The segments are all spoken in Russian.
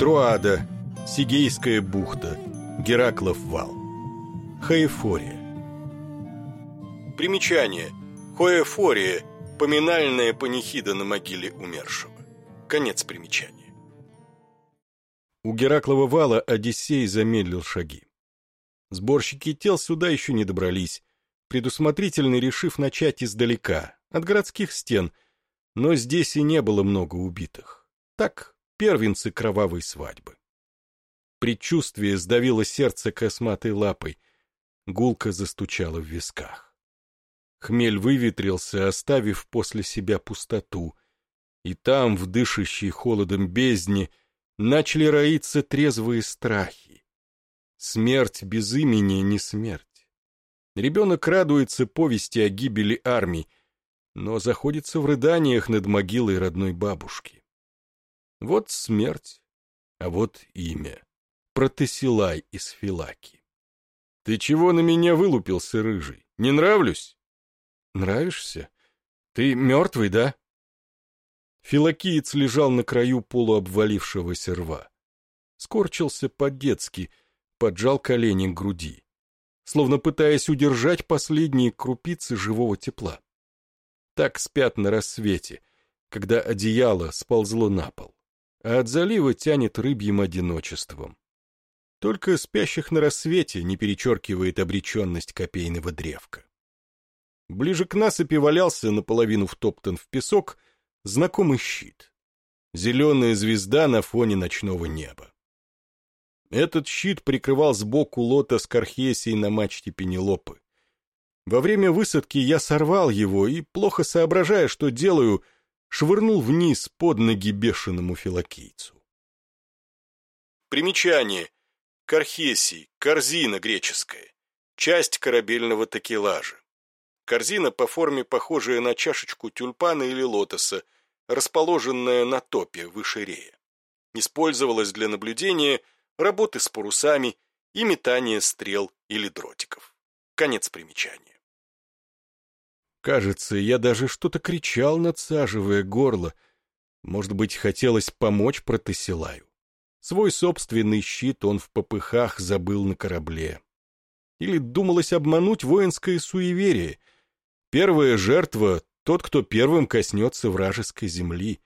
Труада, Сигейская бухта, Гераклов вал. Хаефория. Примечание. Хоефория – поминальная панихида на могиле умершего. Конец примечания. У Гераклова вала Одиссей замедлил шаги. Сборщики тел сюда еще не добрались, предусмотрительно решив начать издалека, от городских стен, но здесь и не было много убитых. Так, первенцы кровавой свадьбы. Предчувствие сдавило сердце косматой лапой, гулко застучало в висках. Хмель выветрился, оставив после себя пустоту, и там, в дышащей холодом бездне, начали роиться трезвые страхи. Смерть без имени не смерть. Ребенок радуется повести о гибели армий, но заходится в рыданиях над могилой родной бабушки. Вот смерть, а вот имя. Протесилай из Филаки. Ты чего на меня вылупился, рыжий? Не нравлюсь? Нравишься? Ты мертвый, да? Филакиец лежал на краю полуобвалившегося рва. Скорчился по-детски, поджал колени к груди словно пытаясь удержать последние крупицы живого тепла. Так спят на рассвете, когда одеяло сползло на пол, а от залива тянет рыбьим одиночеством. Только спящих на рассвете не перечеркивает обреченность копейного древка. Ближе к насыпи валялся, наполовину втоптан в песок, знакомый щит. Зеленая звезда на фоне ночного неба. Этот щит прикрывал сбоку лота с Кархесией на мачте Пенелопы. Во время высадки я сорвал его и, плохо соображая, что делаю, швырнул вниз под ноги бешеному филокийцу. Примечание. Кархесий, корзина греческая, часть корабельного такелажа. Корзина по форме похожая на чашечку тюльпана или лотоса, расположенная на топе выше рея. Использовалась для наблюдения – работы с парусами и метание стрел или дротиков. Конец примечания. Кажется, я даже что-то кричал, надсаживая горло. Может быть, хотелось помочь Протесилаю. Свой собственный щит он в попыхах забыл на корабле. Или думалось обмануть воинское суеверие. Первая жертва — тот, кто первым коснется вражеской земли.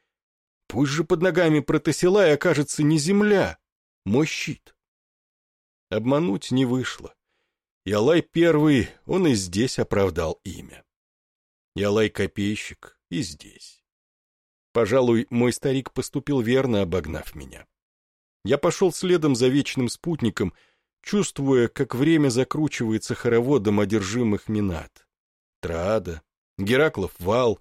Пусть же под ногами Протесилая окажется не земля, мой щит. Обмануть не вышло. Ялай первый, он и здесь оправдал имя. Ялай копейщик и здесь. Пожалуй, мой старик поступил верно, обогнав меня. Я пошел следом за вечным спутником, чувствуя, как время закручивается хороводом одержимых минат. Трада, Гераклов вал,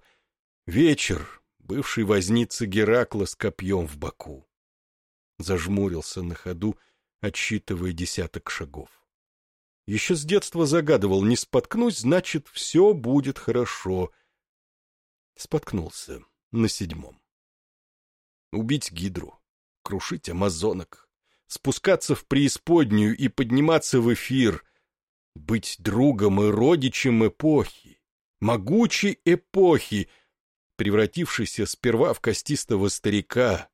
вечер, бывший возница Геракла с копьем в боку зажмурился на ходу, отсчитывая десяток шагов. Еще с детства загадывал, не споткнусь, значит, все будет хорошо. Споткнулся на седьмом. Убить гидру, крушить амазонок, спускаться в преисподнюю и подниматься в эфир, быть другом и родичем эпохи, могучей эпохи, превратившейся сперва в костистого старика,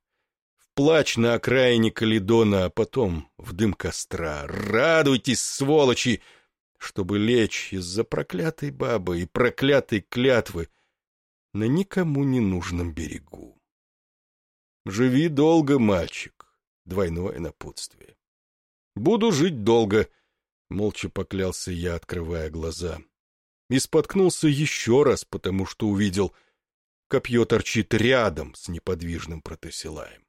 плач на окраине Каледона, а потом в дым костра. Радуйтесь, сволочи! Чтобы лечь из-за проклятой бабы и проклятой клятвы на никому не нужном берегу. Живи долго, мальчик, двойное напутствие. Буду жить долго, молча поклялся я, открывая глаза. И споткнулся еще раз, потому что увидел, копье торчит рядом с неподвижным протесилаем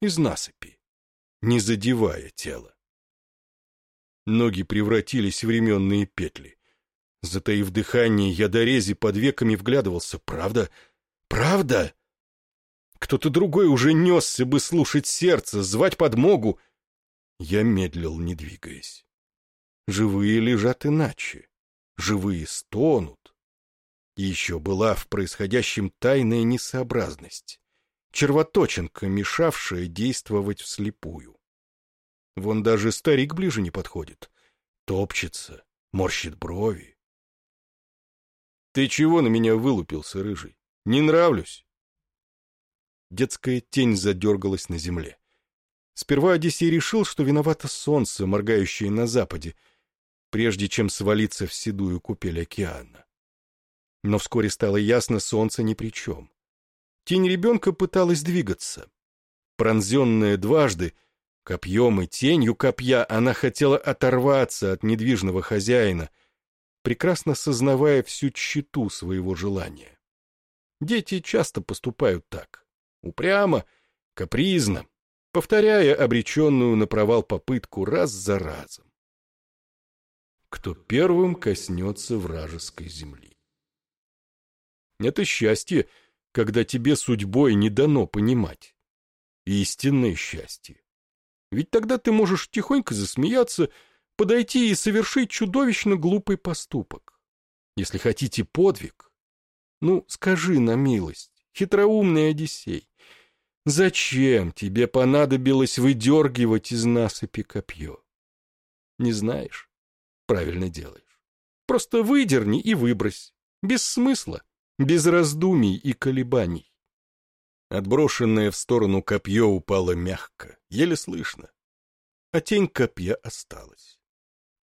из насыпи, не задевая тело. Ноги превратились в временные петли. Затаив дыхание, я до рези под веками вглядывался. Правда? Правда? Кто-то другой уже несся бы слушать сердце, звать подмогу. Я медлил, не двигаясь. Живые лежат иначе. Живые стонут. Еще была в происходящем тайная несообразность червоточинка, мешавшая действовать вслепую. Вон даже старик ближе не подходит. Топчется, морщит брови. Ты чего на меня вылупился, рыжий? Не нравлюсь? Детская тень задергалась на земле. Сперва Одиссей решил, что виновато солнце, моргающее на западе, прежде чем свалиться в седую купель океана. Но вскоре стало ясно, солнце ни при чем. Тень ребенка пыталась двигаться. Пронзенная дважды, копьем и тенью копья, она хотела оторваться от недвижного хозяина, прекрасно сознавая всю тщету своего желания. Дети часто поступают так. Упрямо, капризно, повторяя обреченную на провал попытку раз за разом. Кто первым коснется вражеской земли? Это счастье, когда тебе судьбой не дано понимать. Истинное счастье. Ведь тогда ты можешь тихонько засмеяться, подойти и совершить чудовищно глупый поступок. Если хотите подвиг, ну, скажи на милость, хитроумный Одиссей, зачем тебе понадобилось выдергивать из насыпи копье? Не знаешь? Правильно делаешь. Просто выдерни и выбрось. Без смысла, без раздумий и колебаний. Отброшенное в сторону копье упало мягко, еле слышно. А тень копья осталась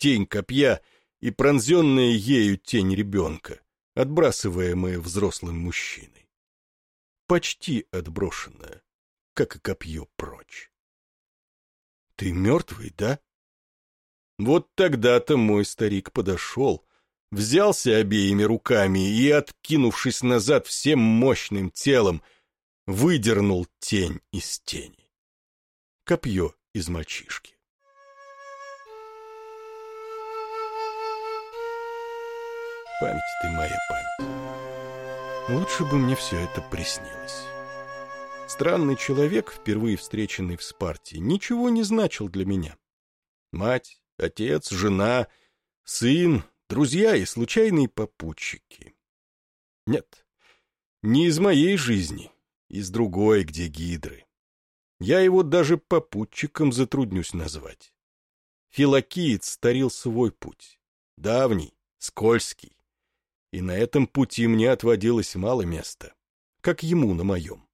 тень копья и пронзенная ею тень ребенка, отбрасываемая взрослым мужчиной. Почти отброшенная, как и копье прочь. «Ты мертвый, да?» Вот тогда-то мой старик подошел, взялся обеими руками и, откинувшись назад всем мощным телом, выдернул тень из тени. Копье из мальчишки. Память ты моя память. Лучше бы мне все это приснилось. Странный человек, впервые встреченный в Спарте, ничего не значил для меня. Мать, отец, жена, сын, друзья и случайные попутчики. Нет, не из моей жизни, из другой, где гидры. Я его даже попутчиком затруднюсь назвать. Филокиец старил свой путь. Давний, скользкий, и на этом пути мне отводилось мало места, как ему на моем.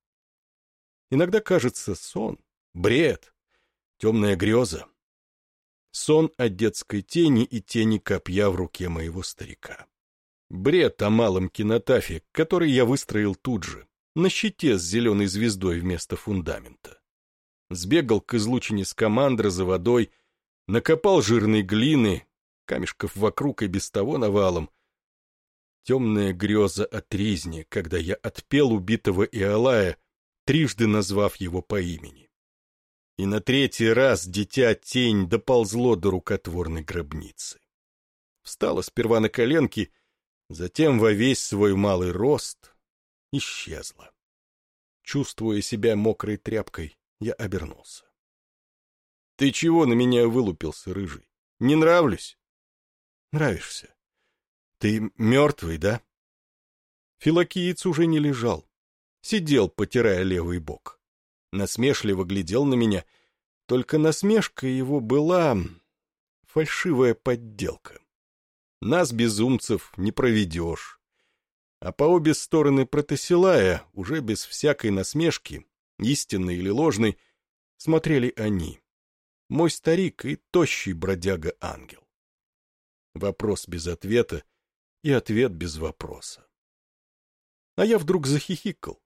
Иногда кажется сон, бред, темная греза. Сон от детской тени и тени копья в руке моего старика. Бред о малом кинотафе, который я выстроил тут же, на щите с зеленой звездой вместо фундамента. Сбегал к излучине с командры за водой, накопал жирной глины, камешков вокруг и без того навалом, темная греза о тризне, когда я отпел убитого Иолая, трижды назвав его по имени. И на третий раз дитя-тень доползло до рукотворной гробницы. Встала сперва на коленки, затем во весь свой малый рост исчезла. Чувствуя себя мокрой тряпкой, я обернулся. — Ты чего на меня вылупился, рыжий? Не нравлюсь? — Нравишься. Ты мертвый, да? Филокиец уже не лежал. Сидел, потирая левый бок. Насмешливо глядел на меня. Только насмешка его была... фальшивая подделка. Нас, безумцев, не проведешь. А по обе стороны протесилая, уже без всякой насмешки, истинной или ложной, смотрели они. Мой старик и тощий бродяга-ангел. Вопрос без ответа — и ответ без вопроса. А я вдруг захихикал.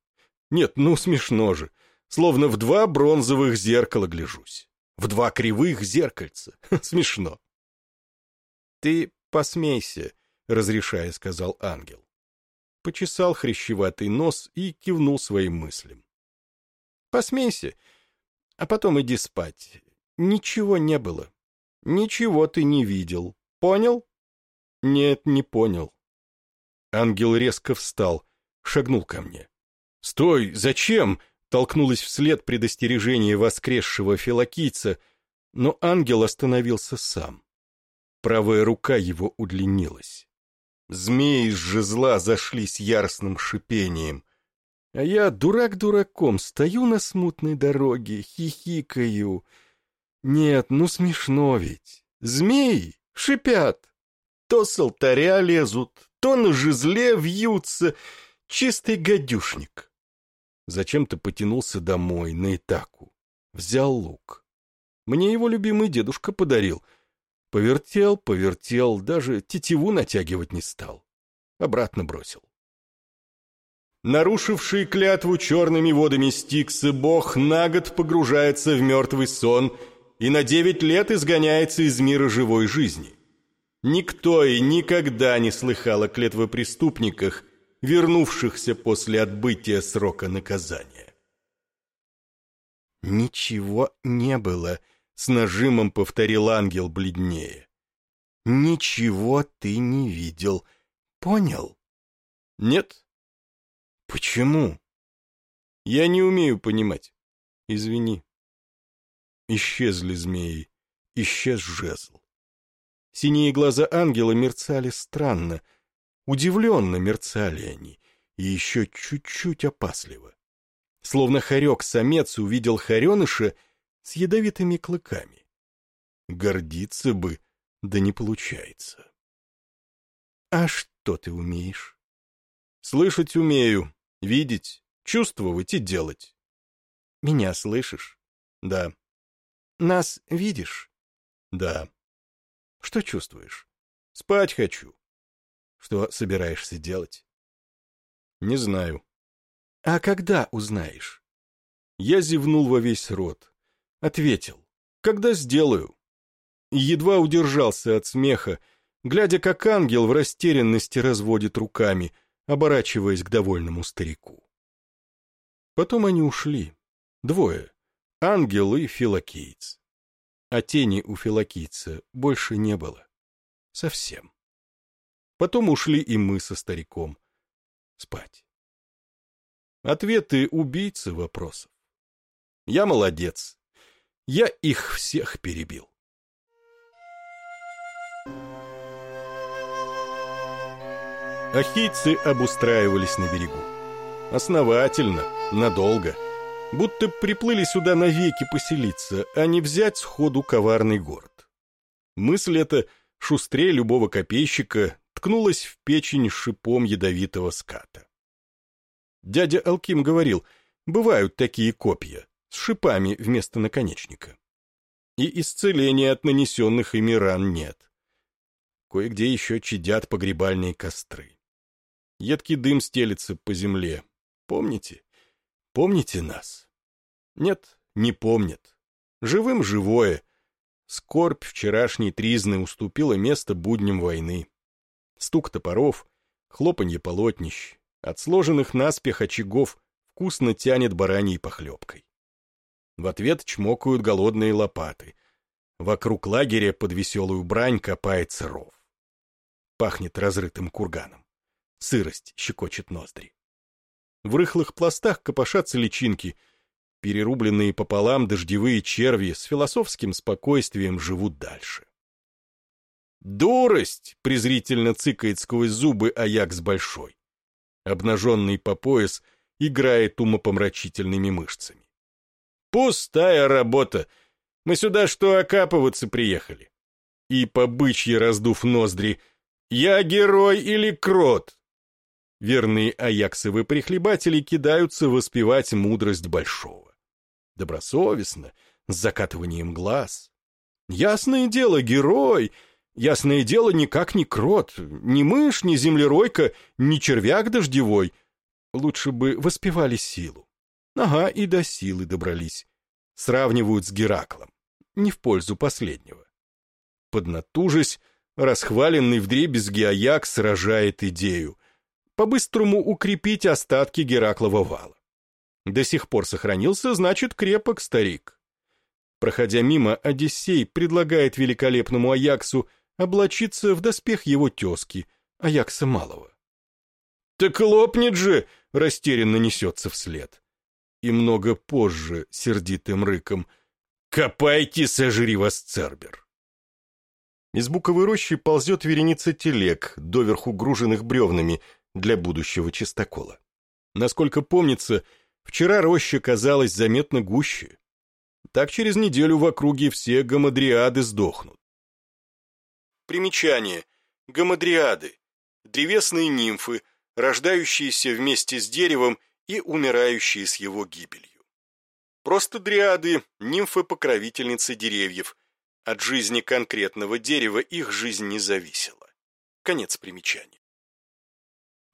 Нет, ну смешно же. Словно в два бронзовых зеркала гляжусь. В два кривых зеркальца. Смешно. Ты посмейся, разрешая, сказал ангел. Почесал хрящеватый нос и кивнул своим мыслям. Посмейся, а потом иди спать. Ничего не было. Ничего ты не видел. Понял? Нет, не понял. Ангел резко встал, шагнул ко мне. «Стой! Зачем?» — толкнулось вслед предостережение воскресшего филокийца, но ангел остановился сам. Правая рука его удлинилась. Змеи из жезла зашлись яростным шипением. А я, дурак дураком, стою на смутной дороге, хихикаю. Нет, ну смешно ведь. Змеи шипят. То с алтаря лезут, то на жезле вьются. Чистый гадюшник. Зачем ты потянулся домой, на Итаку? Взял лук. Мне его любимый дедушка подарил. Повертел, повертел, даже тетиву натягивать не стал. Обратно бросил. Нарушивший клятву черными водами Стикса, бог на год погружается в мертвый сон и на девять лет изгоняется из мира живой жизни. Никто и никогда не слыхал о клетвопреступниках, вернувшихся после отбытия срока наказания. «Ничего не было», — с нажимом повторил ангел бледнее. «Ничего ты не видел. Понял?» «Нет». «Почему?» «Я не умею понимать. Извини». Исчезли змеи, исчез жезл. Синие глаза ангела мерцали странно, удивленно мерцали они, и еще чуть-чуть опасливо. Словно хорек-самец увидел хореныша с ядовитыми клыками. Гордиться бы, да не получается. А что ты умеешь? Слышать умею, видеть, чувствовать и делать. Меня слышишь? Да. Нас видишь? Да. Что чувствуешь? Спать хочу. Что собираешься делать? Не знаю. А когда узнаешь? Я зевнул во весь рот. Ответил. Когда сделаю. Едва удержался от смеха, глядя, как ангел в растерянности разводит руками, оборачиваясь к довольному старику. Потом они ушли. Двое. Ангел и филокиец а тени у филокийца больше не было. Совсем. Потом ушли и мы со стариком. Спать. Ответы убийцы вопросов. Я молодец. Я их всех перебил. Ахийцы обустраивались на берегу. Основательно, надолго будто приплыли сюда навеки поселиться, а не взять сходу коварный город. Мысль эта, шустрее любого копейщика, ткнулась в печень шипом ядовитого ската. Дядя Алким говорил, бывают такие копья, с шипами вместо наконечника. И исцеления от нанесенных ими ран нет. Кое-где еще чадят погребальные костры. Едкий дым стелится по земле. Помните? Помните нас? Нет, не помнят. Живым живое. Скорбь вчерашней тризны уступила место будням войны. Стук топоров, хлопанье полотнищ, от сложенных наспех очагов вкусно тянет бараньей похлебкой. В ответ чмокают голодные лопаты. Вокруг лагеря под веселую брань копается ров. Пахнет разрытым курганом. Сырость щекочет ноздри. В рыхлых пластах копошатся личинки. Перерубленные пополам дождевые черви с философским спокойствием живут дальше. «Дурость!» — презрительно цыкает сквозь зубы Аякс Большой. Обнаженный по пояс играет умопомрачительными мышцами. «Пустая работа! Мы сюда что, окапываться приехали?» И по бычьи раздув ноздри «Я герой или крот?» Верные аяксовы прихлебатели кидаются воспевать мудрость большого. Добросовестно, с закатыванием глаз. Ясное дело, герой! Ясное дело, никак не крот, ни мышь, ни землеройка, ни червяк дождевой. Лучше бы воспевали силу. Ага, и до силы добрались. Сравнивают с Гераклом. Не в пользу последнего. Поднатужись, расхваленный вдребезги Аяк сражает идею по-быстрому укрепить остатки Гераклова вала. До сих пор сохранился, значит, крепок старик. Проходя мимо, Одиссей предлагает великолепному Аяксу облачиться в доспех его тезки, Аякса Малого. «Так лопнет же!» — растерянно несется вслед. И много позже, сердитым рыком, «Копайте, сожри вас, Цербер!» Из буковой рощи ползет вереница телег, доверху груженных бревнами, для будущего чистокола. Насколько помнится, вчера роща казалась заметно гуще. Так через неделю в округе все гамадриады сдохнут. Примечание. Гамадриады. Древесные нимфы, рождающиеся вместе с деревом и умирающие с его гибелью. Просто дриады, нимфы-покровительницы деревьев. От жизни конкретного дерева их жизнь не зависела. Конец примечания.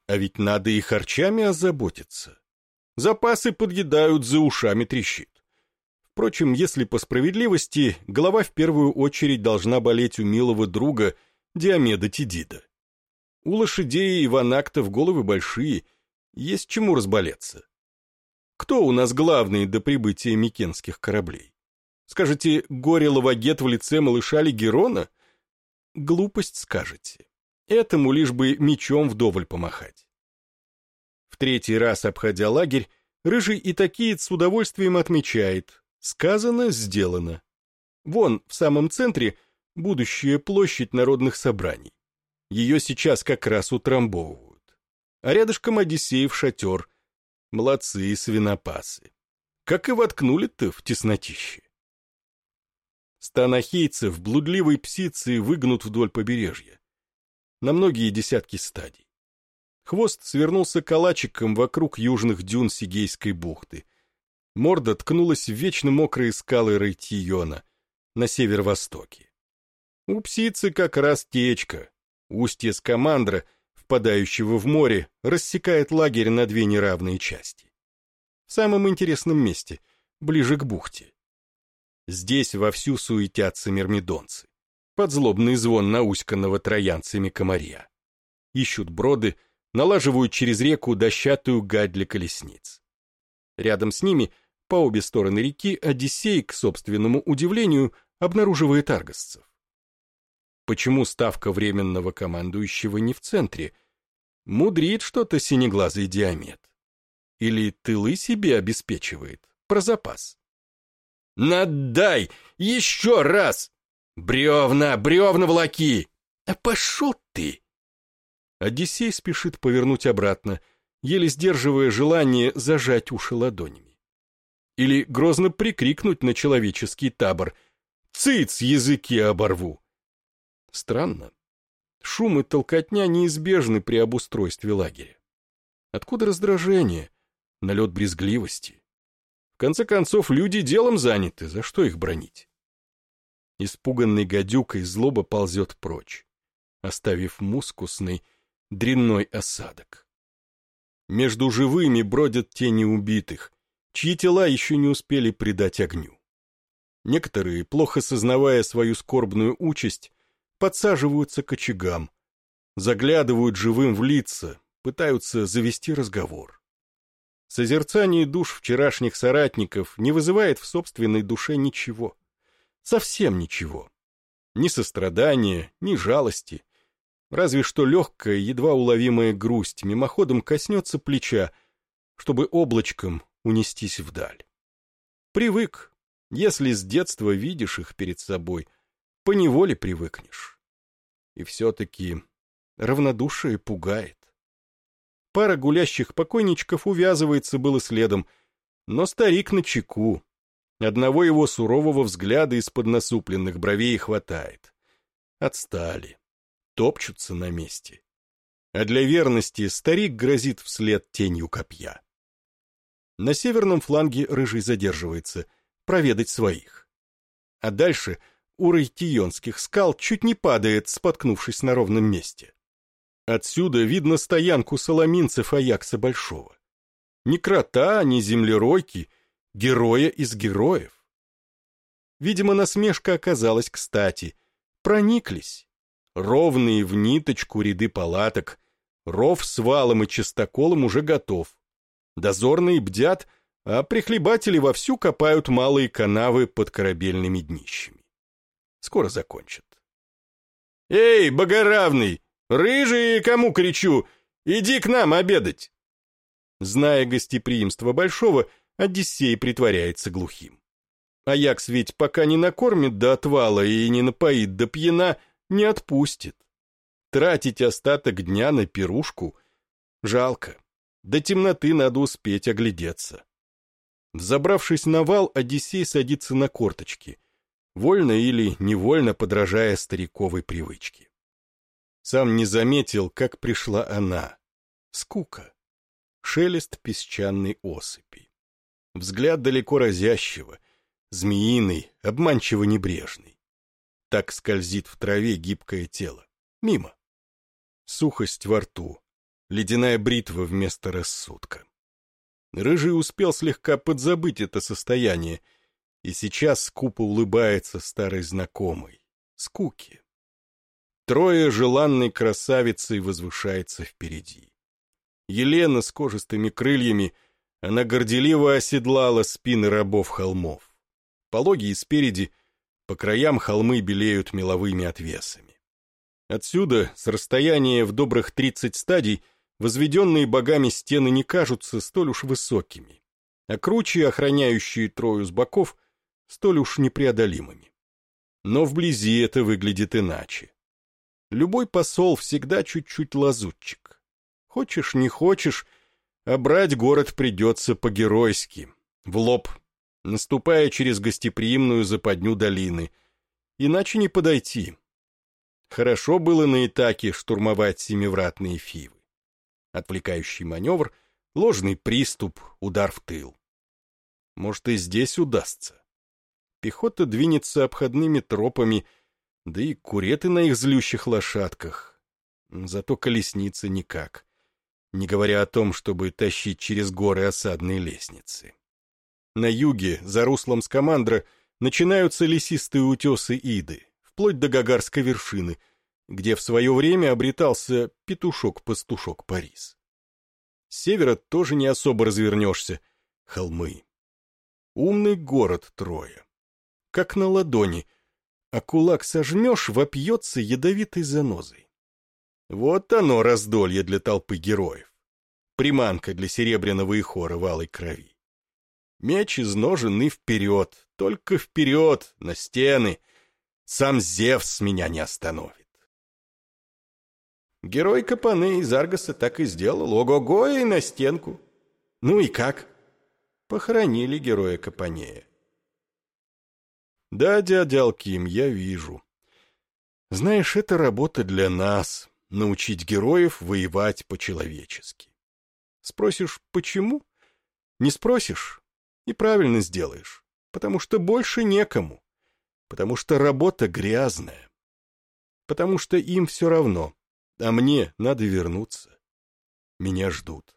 А ведь надо и харчами озаботиться. Запасы подъедают, за ушами трещит. Впрочем, если по справедливости, голова в первую очередь должна болеть у милого друга Диомеда Тидида. У лошадей и ванактов головы большие, есть чему разболеться. Кто у нас главный до прибытия микенских кораблей? Скажете, горе-лавагет в лице малыша Легерона? Глупость скажете. Этому лишь бы мечом вдоволь помахать. В третий раз, обходя лагерь, Рыжий и Итакиец с удовольствием отмечает «сказано, сделано». Вон, в самом центре, будущая площадь народных собраний. Ее сейчас как раз утрамбовывают. А рядышком Одиссеев шатер. Молодцы свинопасы. Как и воткнули-то в теснотище. Стан ахейцев блудливой псицы выгнут вдоль побережья. На многие десятки стадий. Хвост свернулся калачиком вокруг южных дюн Сигейской бухты. Морда ткнулась в вечно мокрые скалы Рейтиона на северо-востоке. У псицы как раз течка. Устье Скамандра, впадающего в море, рассекает лагерь на две неравные части. В самом интересном месте, ближе к бухте. Здесь вовсю суетятся мирмидонцы. Под злобный звон науськанного троянцами комарья. Ищут броды, налаживают через реку дощатую гать для колесниц. Рядом с ними, по обе стороны реки, Одиссей, к собственному удивлению, обнаруживает аргосцев. Почему ставка временного командующего не в центре? Мудрит что-то синеглазый диамет. Или тылы себе обеспечивает, про запас. Надай! Еще раз! Бревна, бревна влаки! А пошел ты! Одиссей спешит повернуть обратно, еле сдерживая желание зажать уши ладонями. Или грозно прикрикнуть на человеческий табор «Цыц, языки оборву!» Странно. Шум и толкотня неизбежны при обустройстве лагеря. Откуда раздражение, налет брезгливости? В конце концов, люди делом заняты, за что их бронить? Испуганный гадюкой злоба ползет прочь, оставив мускусный, дрянной осадок. Между живыми бродят тени убитых, чьи тела еще не успели предать огню. Некоторые, плохо сознавая свою скорбную участь, подсаживаются к очагам, заглядывают живым в лица, пытаются завести разговор. Созерцание душ вчерашних соратников не вызывает в собственной душе ничего. Совсем ничего. Ни сострадания, ни жалости. Разве что легкая, едва уловимая грусть мимоходом коснется плеча, чтобы облачком унестись вдаль. Привык. Если с детства видишь их перед собой, поневоле привыкнешь. И все-таки равнодушие пугает. Пара гулящих покойничков увязывается было следом, но старик на чеку. Одного его сурового взгляда из-под насупленных бровей хватает. Отстали. Топчутся на месте. А для верности старик грозит вслед тенью копья. На северном фланге Рыжий задерживается, проведать своих. А дальше у Рейтионских скал чуть не падает, споткнувшись на ровном месте. Отсюда видно стоянку соломинцев Аякса Большого. Ни крота, ни землеройки, героя из героев. Видимо, насмешка оказалась кстати. Прониклись. Ровные в ниточку ряды палаток, ров с валом и чистоколом уже готов. Дозорные бдят, а прихлебатели вовсю копают малые канавы под корабельными днищами. Скоро закончат. «Эй, богоравный, «Рыжий, кому кричу? Иди к нам обедать!» Зная гостеприимство Большого, Одиссей притворяется глухим. Аякс ведь пока не накормит до отвала и не напоит до пьяна, не отпустит. Тратить остаток дня на пирушку жалко. До темноты надо успеть оглядеться. Забравшись на вал, Одиссей садится на корточки, вольно или невольно подражая стариковой привычке. Сам не заметил, как пришла она. Скука. Шелест песчаной осыпи. Взгляд далеко разящего, змеиный, обманчиво небрежный. Так скользит в траве гибкое тело. Мимо. Сухость во рту, ледяная бритва вместо рассудка. Рыжий успел слегка подзабыть это состояние, и сейчас скупо улыбается старой знакомой. Скуки. Трое желанной красавицей возвышается впереди. Елена с кожистыми крыльями, она горделиво оседлала спины рабов-холмов. Пологие спереди, по краям холмы белеют меловыми отвесами. Отсюда, с расстояния в добрых тридцать стадий, возведенные богами стены не кажутся столь уж высокими, а круче, охраняющие трою с боков, столь уж непреодолимыми. Но вблизи это выглядит иначе. Любой посол всегда чуть-чуть лазутчик. Хочешь, не хочешь, а брать город придется по-геройски, в лоб, наступая через гостеприимную западню долины. Иначе не подойти. Хорошо было на Итаке штурмовать семивратные фивы отвлекающий маневр, ложный приступ, удар в тыл. Может, и здесь удастся. Пехота двинется обходными тропами, да и куреты на их злющих лошадках. Зато колесницы никак, не говоря о том, чтобы тащить через горы осадные лестницы. На юге, за руслом Скамандра, начинаются лесистые утесы Иды, вплоть до Гагарской вершины — где в свое время обретался петушок-пастушок Парис. С севера тоже не особо развернешься. Холмы. Умный город Троя. Как на ладони, а кулак сожмешь, вопьется ядовитой занозой. Вот оно раздолье для толпы героев. Приманка для серебряного и хора валой крови. Меч из и вперед, только вперед, на стены. Сам Зевс меня не остановит. Герой Капаны из Аргоса так и сделал. Ого-го и на стенку. Ну и как? Похоронили героя Капанея. Да, дядя Алким, я вижу. Знаешь, это работа для нас — научить героев воевать по-человечески. Спросишь, почему? Не спросишь — и правильно сделаешь. Потому что больше некому. Потому что работа грязная. Потому что им все равно — а мне надо вернуться. Меня ждут.